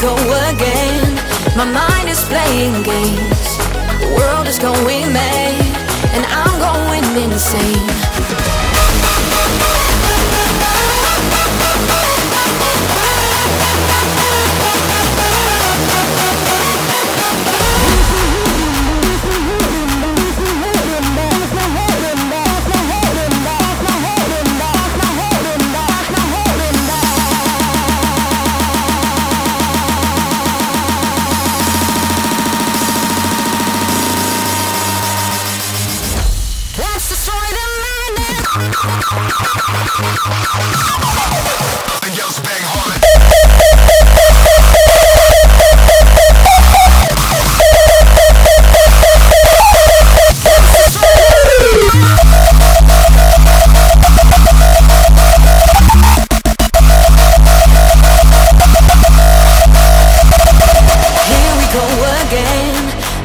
go again. My mind is playing games. The world is going mad, and I'm going insane.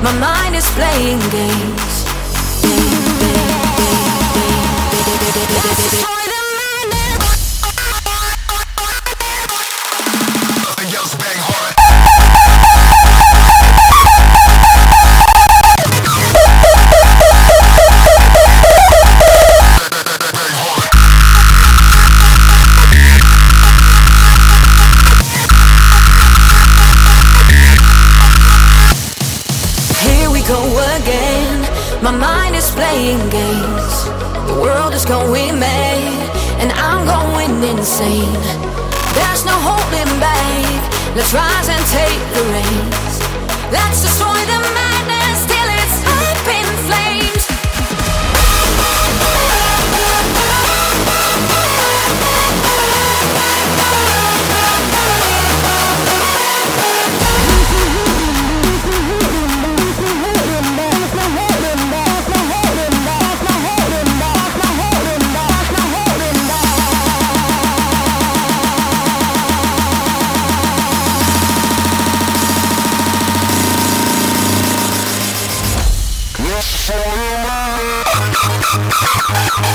My mind is playing games. Is playing games. The world is going mad, and I'm going insane. There's no holding back. Let's rise and take the reins. Let's destroy the かっこいい。